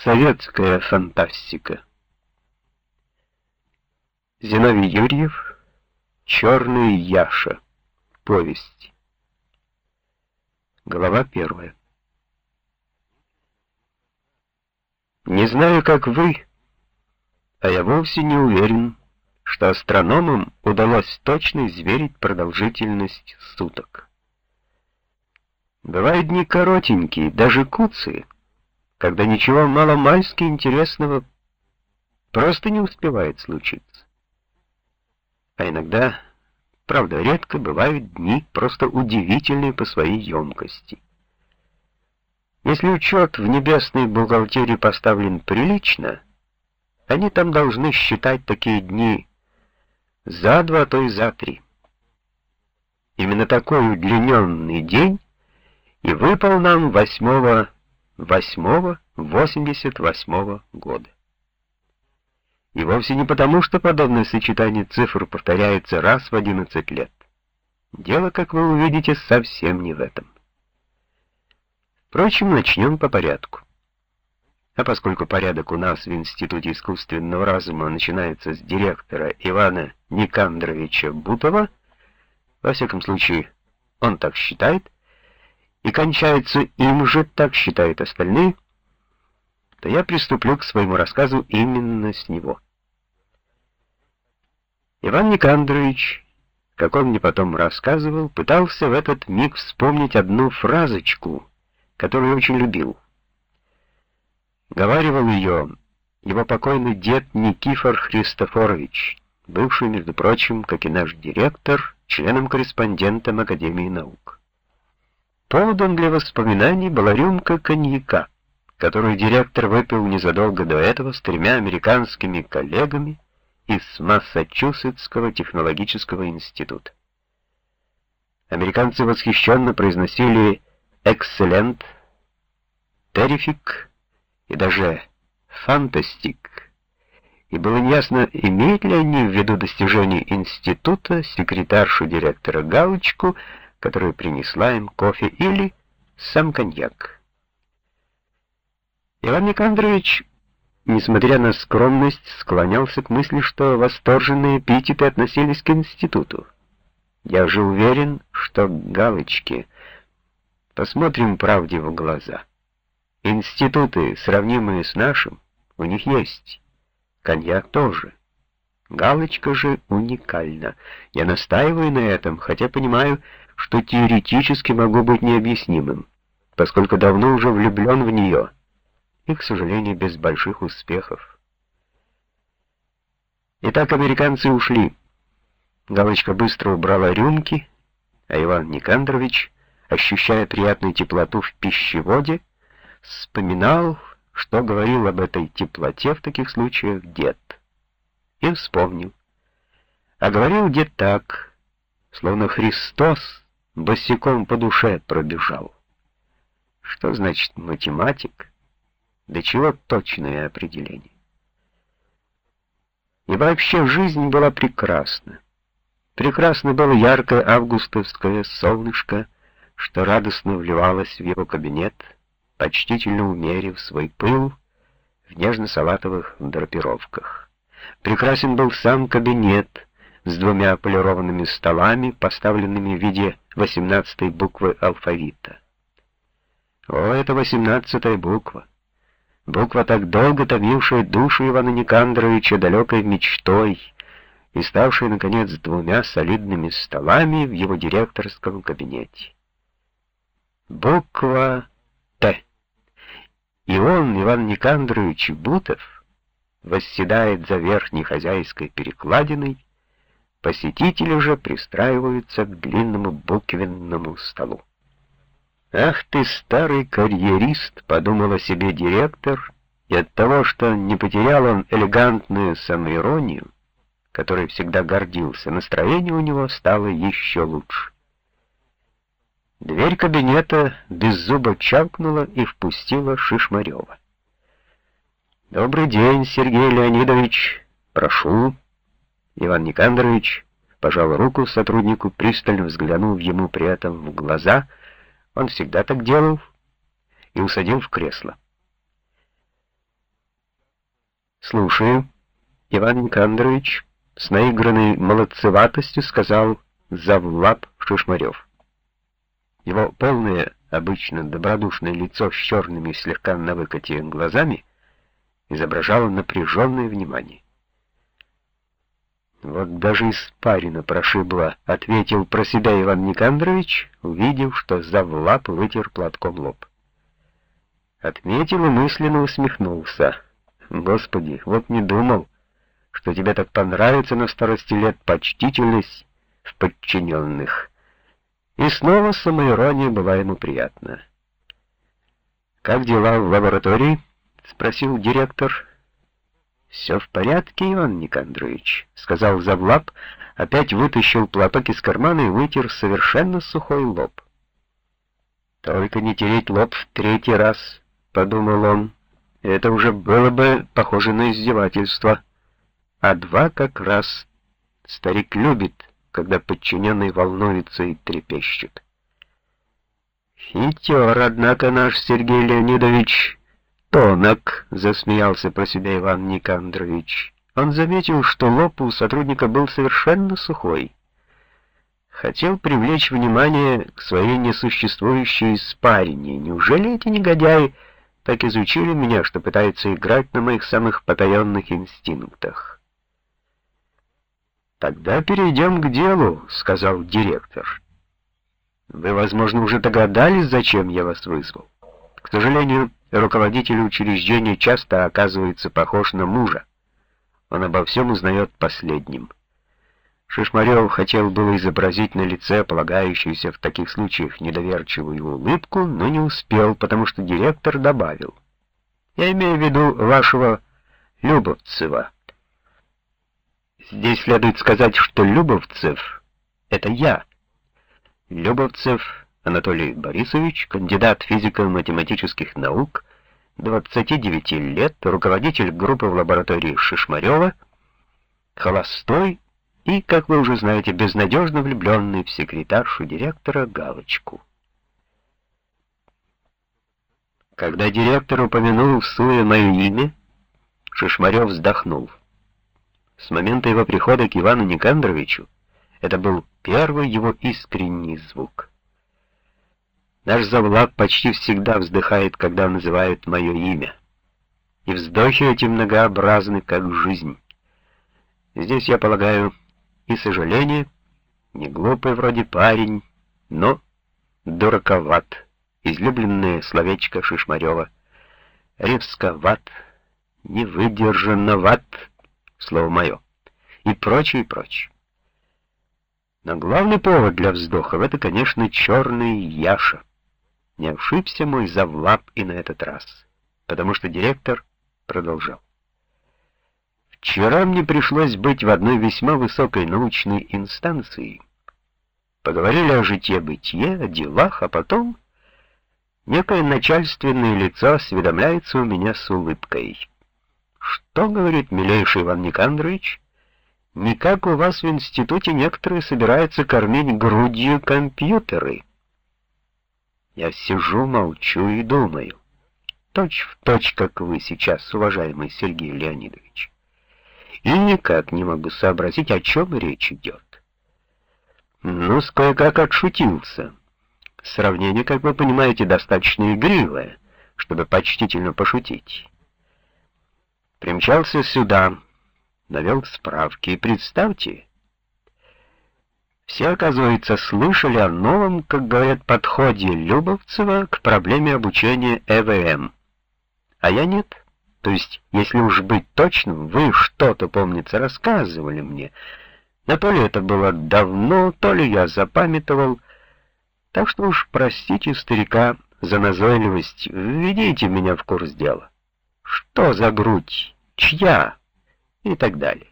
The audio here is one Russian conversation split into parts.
Советская фантастика. Зиновий Юрьев. Черный Яша. Повесть. Глава первая. Не знаю, как вы, а я вовсе не уверен, что астрономам удалось точно измерить продолжительность суток. Бывают дни коротенькие, даже куцы, когда ничего маломальски интересного просто не успевает случиться. А иногда, правда, редко бывают дни просто удивительные по своей емкости. Если учет в небесной бухгалтерии поставлен прилично, они там должны считать такие дни за два, а то и за три. Именно такой удлиненный день и выпал нам 8 восьмого, восемьдесят восьмого года. И вовсе не потому, что подобное сочетание цифр повторяется раз в 11 лет. Дело, как вы увидите, совсем не в этом. Впрочем, начнем по порядку. А поскольку порядок у нас в Институте искусственного разума начинается с директора Ивана Никандровича Бутова, во всяком случае, он так считает, и кончается им же, так считают остальные, то я приступлю к своему рассказу именно с него. Иван Никандрович, как он мне потом рассказывал, пытался в этот миг вспомнить одну фразочку, которую очень любил. Говаривал ее его покойный дед Никифор Христофорович, бывший, между прочим, как и наш директор, членом-корреспондентом Академии наук. Поводом для воспоминаний была рюмка коньяка, которую директор выпил незадолго до этого с тремя американскими коллегами из Массачусетского технологического института. Американцы восхищенно произносили «экселент», «террифик» и даже «фантастик», и было неясно, имеют ли они в виду достижения института, секретаршу директора галочку — которая принесла им кофе, или сам коньяк. Иван Никандрович, несмотря на скромность, склонялся к мысли, что восторженные эпитеты относились к институту. Я же уверен, что галочки. Посмотрим правде в глаза. Институты, сравнимые с нашим, у них есть. Коньяк тоже. Галочка же уникальна. Я настаиваю на этом, хотя понимаю, что теоретически могу быть необъяснимым, поскольку давно уже влюблен в нее, и, к сожалению, без больших успехов. Итак, американцы ушли. Галочка быстро убрала рюмки, а Иван Никандрович, ощущая приятную теплоту в пищеводе, вспоминал, что говорил об этой теплоте в таких случаях дед. И вспомнил. А говорил дед так, словно Христос босиком по душе пробежал. Что значит математик? До чего точное определение? И вообще жизнь была прекрасна. Прекрасно было яркое августовское солнышко, что радостно вливалось в его кабинет, почтительно умерив свой пыл в нежно-салатовых драпировках. Прекрасен был сам кабинет, с двумя полированными столами, поставленными в виде восемнадцатой буквы алфавита. О, это восемнадцатая буква! Буква, так долго томившая душу Ивана Никандровича далекой мечтой и ставшая, наконец, двумя солидными столами в его директорском кабинете. Буква «Т». И он, Иван Никандрович Бутов, восседает за верхней хозяйской перекладиной, Посетители же пристраиваются к длинному буквенному столу. «Ах ты, старый карьерист!» — подумал о себе директор, и от того, что не потерял он элегантную самоиронию, которой всегда гордился, настроение у него стало еще лучше. Дверь кабинета без зуба чавкнула и впустила Шишмарева. «Добрый день, Сергей Леонидович. Прошу». Иван Никандрович пожал руку сотруднику, пристально взглянув ему при этом в глаза, он всегда так делал, и усадил в кресло. «Слушаю, Иван Никандрович», — с наигранной молодцеватостью сказал завлап Шишмарев. Его полное, обычно добродушное лицо с черными слегка на выкате глазами изображало напряженное внимание. «Вот даже испарина прошибла», — ответил про себя Иван Никандрович, увидев, что завлап вытер платком лоб. Отметил и мысленно усмехнулся. «Господи, вот не думал, что тебе так понравится на старости лет почтительность в подчиненных». И снова самоирония была ему приятна. «Как дела в лаборатории?» — спросил директор. «Все в порядке, Иван Никандрович», — сказал Завлап, опять вытащил платок из кармана и вытер совершенно сухой лоб. «Только не тереть лоб в третий раз», — подумал он. «Это уже было бы похоже на издевательство. А два как раз старик любит» когда подчиненные волнуются и трепещут. «Хитер, однако, наш Сергей Леонидович тонок», — засмеялся про себя Иван Никандрович. Он заметил, что лоб у сотрудника был совершенно сухой. Хотел привлечь внимание к своей несуществующей испарине. Неужели эти негодяи так изучили меня, что пытаются играть на моих самых потаенных инстинктах? «Тогда перейдем к делу», — сказал директор. «Вы, возможно, уже догадались, зачем я вас вызвал. К сожалению, руководитель учреждения часто оказывается похож на мужа. Он обо всем узнает последним». Шишмарев хотел было изобразить на лице полагающуюся в таких случаях недоверчивую улыбку, но не успел, потому что директор добавил. «Я имею в виду вашего Любовцева». Здесь следует сказать, что Любовцев — это я. Любовцев Анатолий Борисович, кандидат физико-математических наук, 29 лет, руководитель группы в лаборатории Шишмарева, холостой и, как вы уже знаете, безнадежно влюбленный в секретаршу директора Галочку. Когда директор упомянул в суе мое имя, Шишмарев вздохнул. С момента его прихода к Ивану Никандровичу это был первый его искренний звук. Наш завлад почти всегда вздыхает, когда называют мое имя. И вздохи эти многообразны, как жизнь. Здесь, я полагаю, и сожаление, не глупый вроде парень, но дураковат, излюбленное словечко Шишмарева, ревсковат, невыдержанноват, слово мое, и прочее, и прочее. Но главный повод для вздохов — это, конечно, черный Яша. Не ошибся мой завлап и на этот раз, потому что директор продолжал. Вчера мне пришлось быть в одной весьма высокой научной инстанции. Поговорили о житье-бытие, о делах, а потом некое начальственное лицо осведомляется у меня с улыбкой. «Что, — говорит милейший Иван Никандрович, — никак у вас в институте некоторые собираются кормить грудью компьютеры?» Я сижу, молчу и думаю. Точь в точь, как вы сейчас, уважаемый Сергей Леонидович. И никак не могу сообразить, о чем речь идет. Ну, кое-как отшутился. Сравнение, как вы понимаете, достаточно игривое, чтобы почтительно пошутить. Примчался сюда, навел справки, и представьте, все, оказывается, слышали о новом, как говорят, подходе Любовцева к проблеме обучения ЭВМ. А я нет. То есть, если уж быть точным, вы что-то, помнится, рассказывали мне. Но то ли это было давно, то ли я запамятовал. Так что уж простите старика за назойливость, введите меня в курс дела. Что за грудь? Чья? И так далее.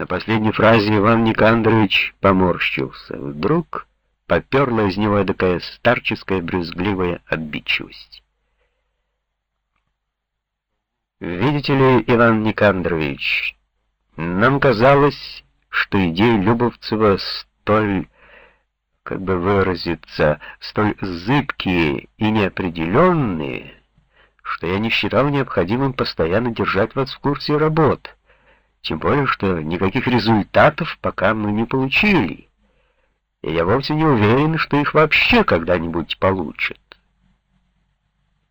На последней фразе Иван Никандрович поморщился. Вдруг поперла из него такая старческая брюзгливая обидчивость. Видите ли, Иван Никандрович, нам казалось, что идеи Любовцева столь, как бы выразиться, столь зыбкие и неопределенные, что я не считал необходимым постоянно держать вас в курсе работ, тем более, что никаких результатов пока мы не получили, и я вовсе не уверен, что их вообще когда-нибудь получат.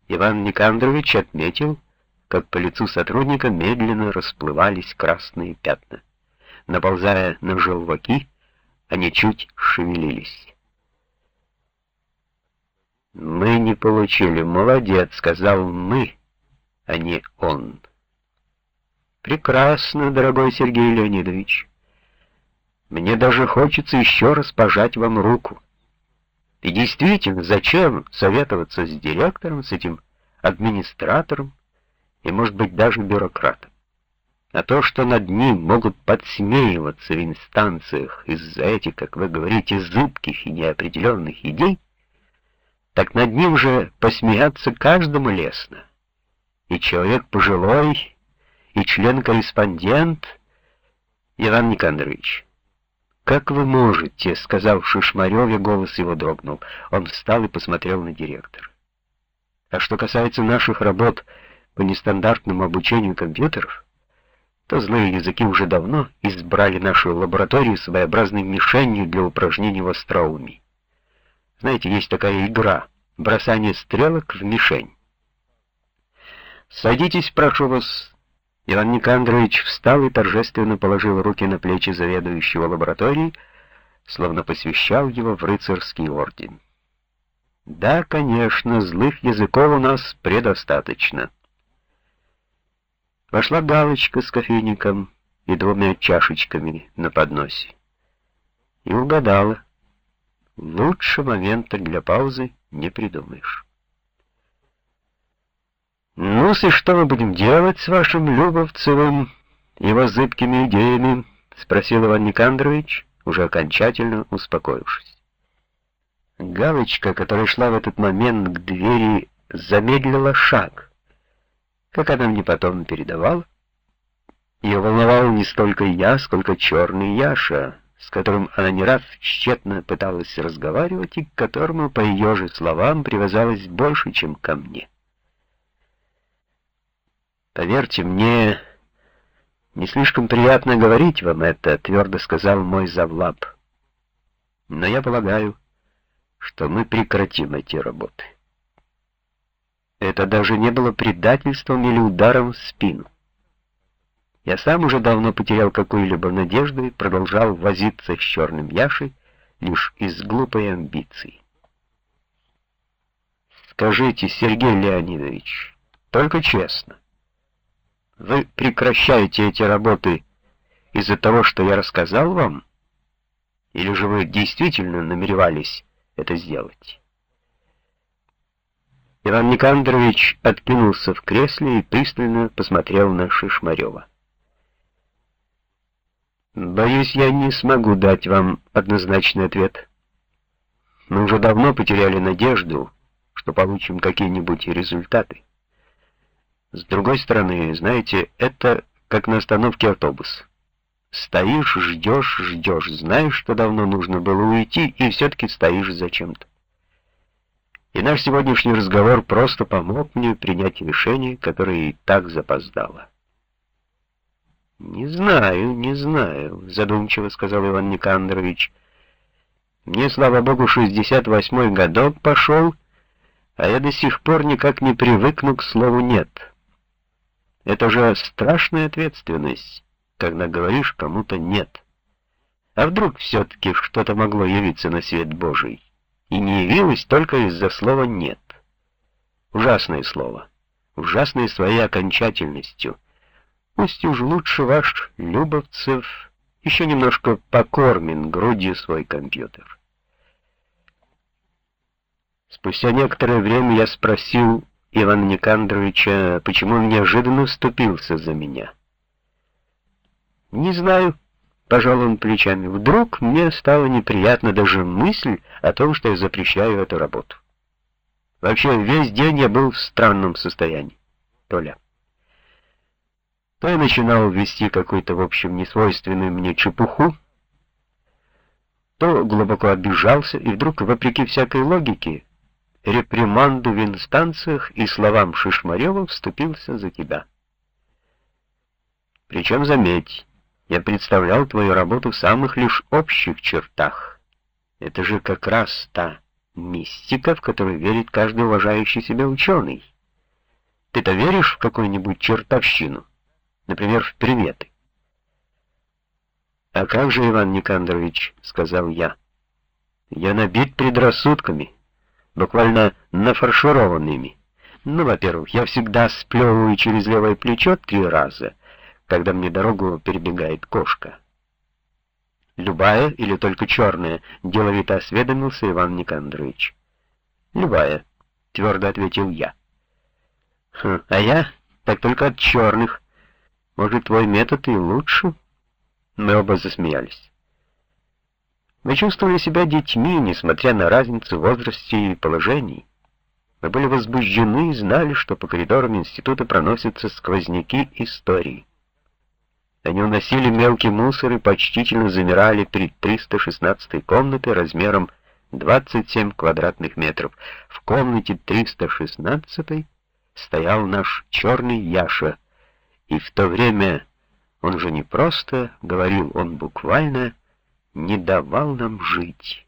Иван Никандрович отметил, как по лицу сотрудника медленно расплывались красные пятна. Наползая на желваки, они чуть шевелились. «Мы не получили. Молодец», — сказал «мы», а не «он». «Прекрасно, дорогой Сергей Леонидович. Мне даже хочется еще раз пожать вам руку. И действительно, зачем советоваться с директором, с этим администратором и, может быть, даже бюрократом? А то, что над ним могут подсмеиваться в инстанциях из-за этих, как вы говорите, зыбких и неопределенных идей, так над ним же посмеяться каждому лестно. И человек пожилой, и член-корреспондент Иван Никандрович. «Как вы можете?» — сказал Шишмареве, голос его дрогнул. Он встал и посмотрел на директора. «А что касается наших работ по нестандартному обучению компьютеров, то злые языки уже давно избрали нашу лабораторию своеобразной мишенью для упражнений в остроумии. Знаете, есть такая игра — бросание стрелок в мишень. «Садитесь, прошу вас». Иван Никандрович встал и торжественно положил руки на плечи заведующего лабораторией, словно посвящал его в рыцарский орден. «Да, конечно, злых языков у нас предостаточно». Вошла галочка с кофейником и двумя чашечками на подносе. И угадала. Лучше момента для паузы не придумаешь. Ну и что мы будем делать с вашим Любовцевым, его зыбкими идеями?» — спросил Иван Никандрович, уже окончательно успокоившись. Галочка, которая шла в этот момент к двери, замедлила шаг. Как она мне потом передавала, ее волновал не столько я, сколько черный Яша, с которым она не раз тщетно пыталась разговаривать и к которому, по ее же словам, привязалась больше, чем ко мне. «Поверьте, мне не слишком приятно говорить вам это», — твердо сказал мой завлаб. «Но я полагаю, что мы прекратим эти работы». Это даже не было предательством или ударом в спину. Я сам уже давно потерял какую-либо надежду и продолжал возиться с черным Яшей лишь из глупой амбиции. Скажите, Сергей Леонидович, только честно, вы прекращаете эти работы из-за того, что я рассказал вам? Или же вы действительно намеревались это сделать? Иван Никандрович откинулся в кресле и пристально посмотрел на Шишмарева. Боюсь, я не смогу дать вам однозначный ответ. Мы уже давно потеряли надежду, что получим какие-нибудь результаты. С другой стороны, знаете, это как на остановке автобус. Стоишь, ждешь, ждешь, знаешь, что давно нужно было уйти, и все-таки стоишь зачем-то. И наш сегодняшний разговор просто помог мне принять решение, которое и так запоздало. «Не знаю, не знаю», — задумчиво сказал Иван Никандрович. «Мне, слава богу, 68-й годок пошел, а я до сих пор никак не привыкну к слову «нет». Это же страшная ответственность, когда говоришь кому-то «нет». А вдруг все-таки что-то могло явиться на свет Божий, и не явилось только из-за слова «нет». Ужасное слово, ужасное своей окончательностью — Пусть уж лучше ваш Любовцев еще немножко покормен грудью свой компьютер. Спустя некоторое время я спросил Ивана Никандровича, почему он неожиданно вступился за меня. «Не знаю», — пожал он плечами, — «вдруг мне стало неприятно даже мысль о том, что я запрещаю эту работу. Вообще, весь день я был в странном состоянии, Толя» то я начинал вести какую-то, в общем, несвойственную мне чепуху, то глубоко обижался, и вдруг, вопреки всякой логике, реприманду в инстанциях и словам Шишмарева вступился за тебя. Причем, заметь, я представлял твою работу в самых лишь общих чертах. Это же как раз та мистика, в которую верит каждый уважающий себя ученый. Ты-то веришь в какую-нибудь чертовщину? Например, в приметы? «А как же, Иван Никандрович?» — сказал я. «Я набит предрассудками, буквально нафаршированными. Ну, во-первых, я всегда сплевываю через левое плечо три раза, когда мне дорогу перебегает кошка». «Любая или только черная?» — деловито осведомился Иван Никандрович. «Любая», — твердо ответил я. «Хм, а я так только от черных. Может, твой метод и лучше?» Мы оба засмеялись. Мы чувствовали себя детьми, несмотря на разницу в возрасте и положении. Мы были возбуждены и знали, что по коридорам института проносятся сквозняки истории. Они уносили мелкий мусор и почтительно замирали перед 316 комнатой размером 27 квадратных метров. В комнате 316 стоял наш черный Яша, и в то время он же не просто говорил, он буквально не давал нам жить.